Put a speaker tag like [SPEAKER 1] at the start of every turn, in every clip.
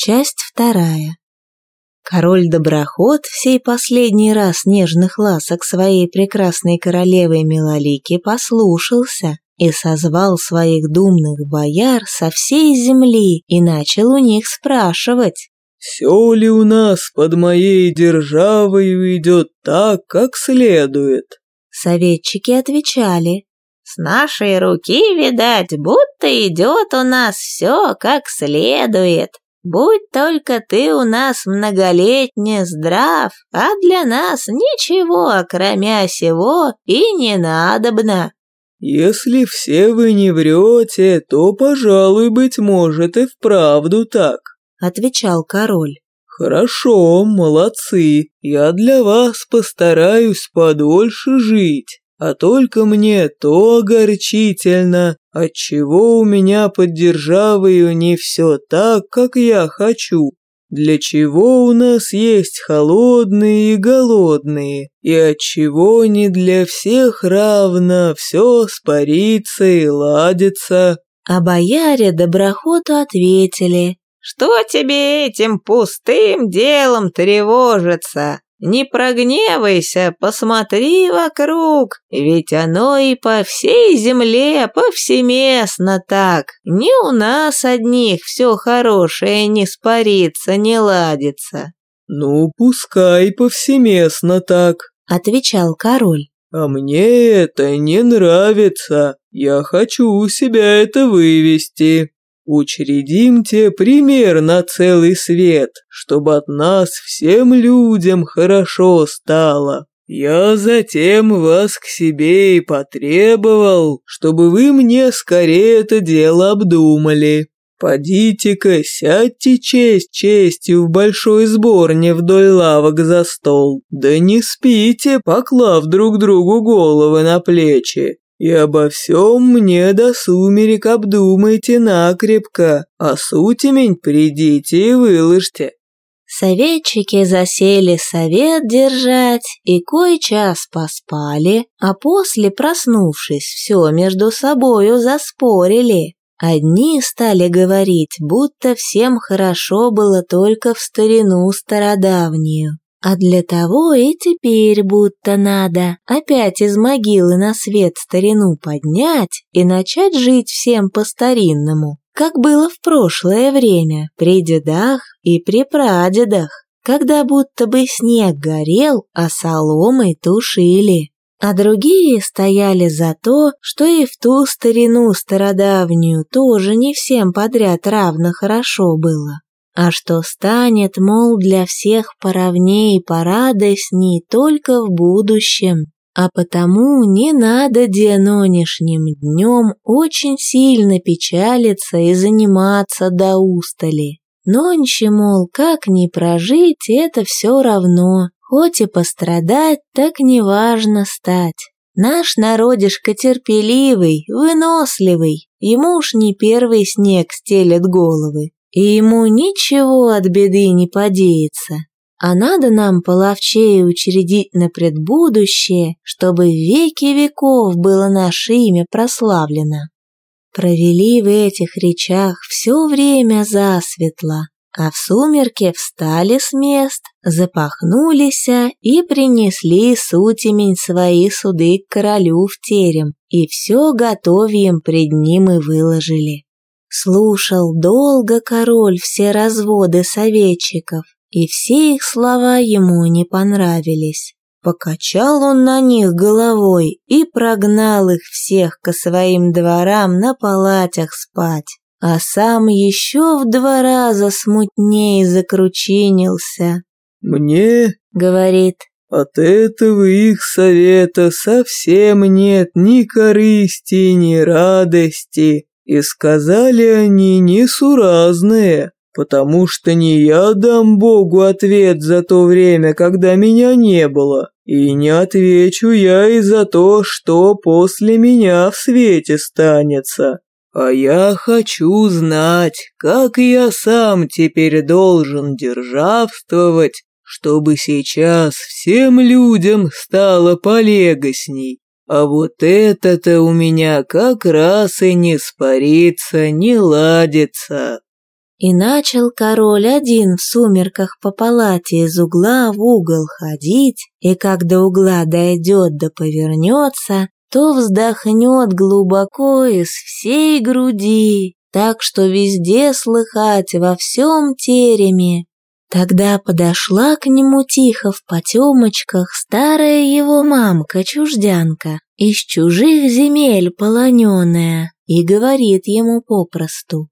[SPEAKER 1] Часть вторая. Король-доброход всей последний раз нежных ласок своей прекрасной королевы Милолики послушался и созвал своих думных бояр со всей земли и начал у них спрашивать.
[SPEAKER 2] «Все ли у нас под моей державой идет так, как следует?»
[SPEAKER 1] Советчики отвечали. «С нашей руки, видать, будто идет у нас все как следует. Будь только ты у нас многолетне здрав, а для нас ничего, кроме сего, и не надобно».
[SPEAKER 2] «Если все вы не врете, то, пожалуй, быть может, и вправду так», —
[SPEAKER 1] отвечал король.
[SPEAKER 2] «Хорошо, молодцы, я для вас постараюсь подольше жить, а только мне то огорчительно, отчего у меня под державою не все так, как я хочу. Для чего у нас есть холодные и голодные, и отчего не для всех равно все спарится и ладится?»
[SPEAKER 1] А бояре доброхоту ответили, «Что тебе этим пустым делом тревожиться? Не прогневайся, посмотри вокруг, ведь оно и по всей земле повсеместно так. Не у нас одних все хорошее не спарится, не ладится».
[SPEAKER 2] «Ну, пускай повсеместно так», —
[SPEAKER 1] отвечал король.
[SPEAKER 2] «А мне это не нравится. Я хочу у себя это вывести». Учредимте пример на целый свет, чтобы от нас всем людям хорошо стало. Я затем вас к себе и потребовал, чтобы вы мне скорее это дело обдумали. Подите-ка, сядьте честь честью в большой сборне вдоль лавок за стол. Да не спите, поклав друг другу головы на плечи. И обо всем мне до сумерек обдумайте накрепко, а сутемень придите и выложьте».
[SPEAKER 1] Советчики засели совет держать и кой час поспали, а после, проснувшись, все между собою заспорили. Одни стали говорить, будто всем хорошо было только в старину стародавнюю, а для того и теперь будто надо опять из могилы на свет старину поднять и начать жить всем по-старинному, как было в прошлое время, при дедах и при прадедах, когда будто бы снег горел, а соломой тушили. А другие стояли за то, что и в ту старину стародавнюю тоже не всем подряд равно хорошо было а что станет, мол, для всех поровнее и порадостней только в будущем. А потому не надо денонешним днем очень сильно печалиться и заниматься до устали. Нонче, мол, как не прожить, это все равно, хоть и пострадать, так неважно стать. Наш народишко терпеливый, выносливый, ему уж не первый снег стелет головы и ему ничего от беды не подеется. А надо нам половчее учредить на предбудущее, чтобы веки веков было наше имя прославлено. Провели в этих речах все время засветло, а в сумерке встали с мест, запахнулись и принесли сутемень свои суды к королю в терем, и все готовьем пред ним и выложили. Слушал долго король все разводы советчиков, и все их слова ему не понравились. Покачал он на них головой и прогнал их всех ко своим дворам на палатях спать, а сам еще в два раза смутнее закручинился.
[SPEAKER 2] «Мне, —
[SPEAKER 1] говорит, —
[SPEAKER 2] от этого их совета совсем нет ни корысти, ни радости, и сказали они несуразные, потому что не я дам Богу ответ за то время, когда меня не было, и не отвечу я и за то, что после меня в свете станется. А я хочу знать, как я сам теперь должен державствовать, чтобы сейчас всем людям стало полегосней, а вот это-то у меня как раз и не спарится, не ладится.
[SPEAKER 1] И начал король один в сумерках по палате из угла в угол ходить, и как до угла дойдет да повернется, то вздохнет глубоко из всей груди, так что везде слыхать во всем тереме. Тогда подошла к нему тихо в потемочках старая его мамка-чуждянка, из чужих земель полоненная, и говорит ему попросту.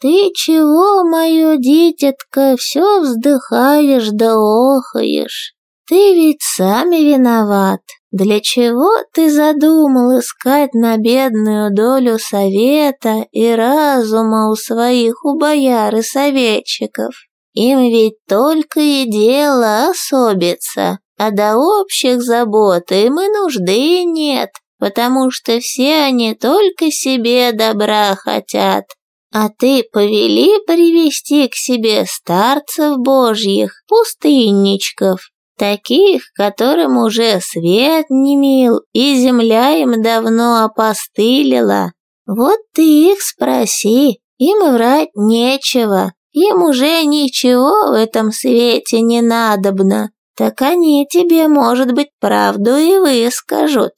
[SPEAKER 1] «Ты чего, мое дитятко, все вздыхаешь да охаешь? Ты ведь сами виноват. Для чего ты задумал искать на бедную долю совета и разума у своих у бояр и советчиков? Им ведь только и дело особиться, а до общих забот им и нужды нет, потому что все они только себе добра хотят. А ты повели привести к себе старцев божьих, пустынничков, таких, которым уже свет не мил, и земля им давно опостылила. Вот ты их спроси, им врать нечего, им уже ничего в этом свете не надобно, так они тебе, может быть, правду и выскажут.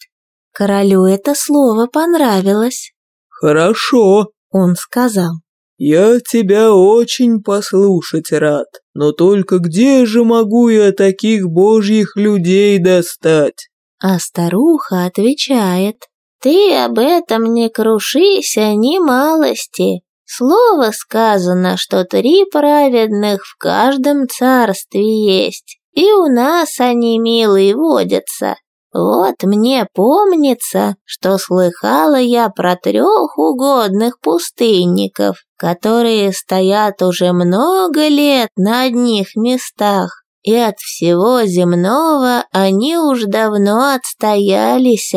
[SPEAKER 1] Королю это слово понравилось.
[SPEAKER 2] «Хорошо», —
[SPEAKER 1] он сказал.
[SPEAKER 2] «Я тебя очень послушать рад, но только где же могу я таких божьих людей достать?»
[SPEAKER 1] А старуха отвечает, «Ты об этом не крушись, а ни малости. Слово сказано, что три праведных в каждом царстве есть, и у нас они, милые, водятся. Вот мне помнится, что слыхала я про трех угодных пустынников, которые стоят уже много лет на одних местах, и от всего земного они уж давно отстоялись,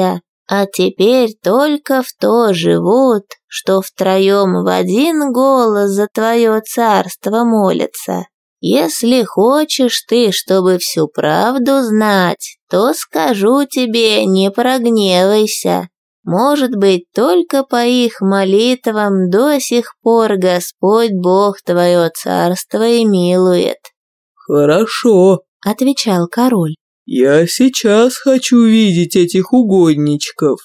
[SPEAKER 1] а теперь только в то живут, что втроем в один голос за твое царство молятся. Если хочешь ты, чтобы всю правду знать, то скажу тебе, не прогневайся. Может быть, только по их молитвам до сих пор Господь Бог твое царство и милует».
[SPEAKER 2] «Хорошо», —
[SPEAKER 1] отвечал король.
[SPEAKER 2] «Я сейчас хочу видеть этих угодничков».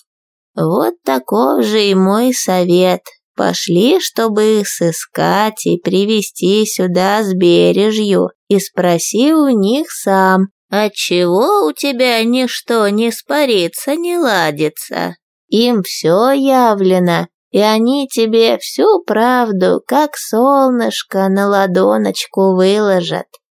[SPEAKER 1] «Вот таков же и мой совет. Пошли, чтобы их сыскать и привести сюда с бережью, и спроси у них сам, отчего у тебя ничто не спарится, не ладится. Им все явлено, и они тебе всю правду, как солнышко, на ладоночку выложат.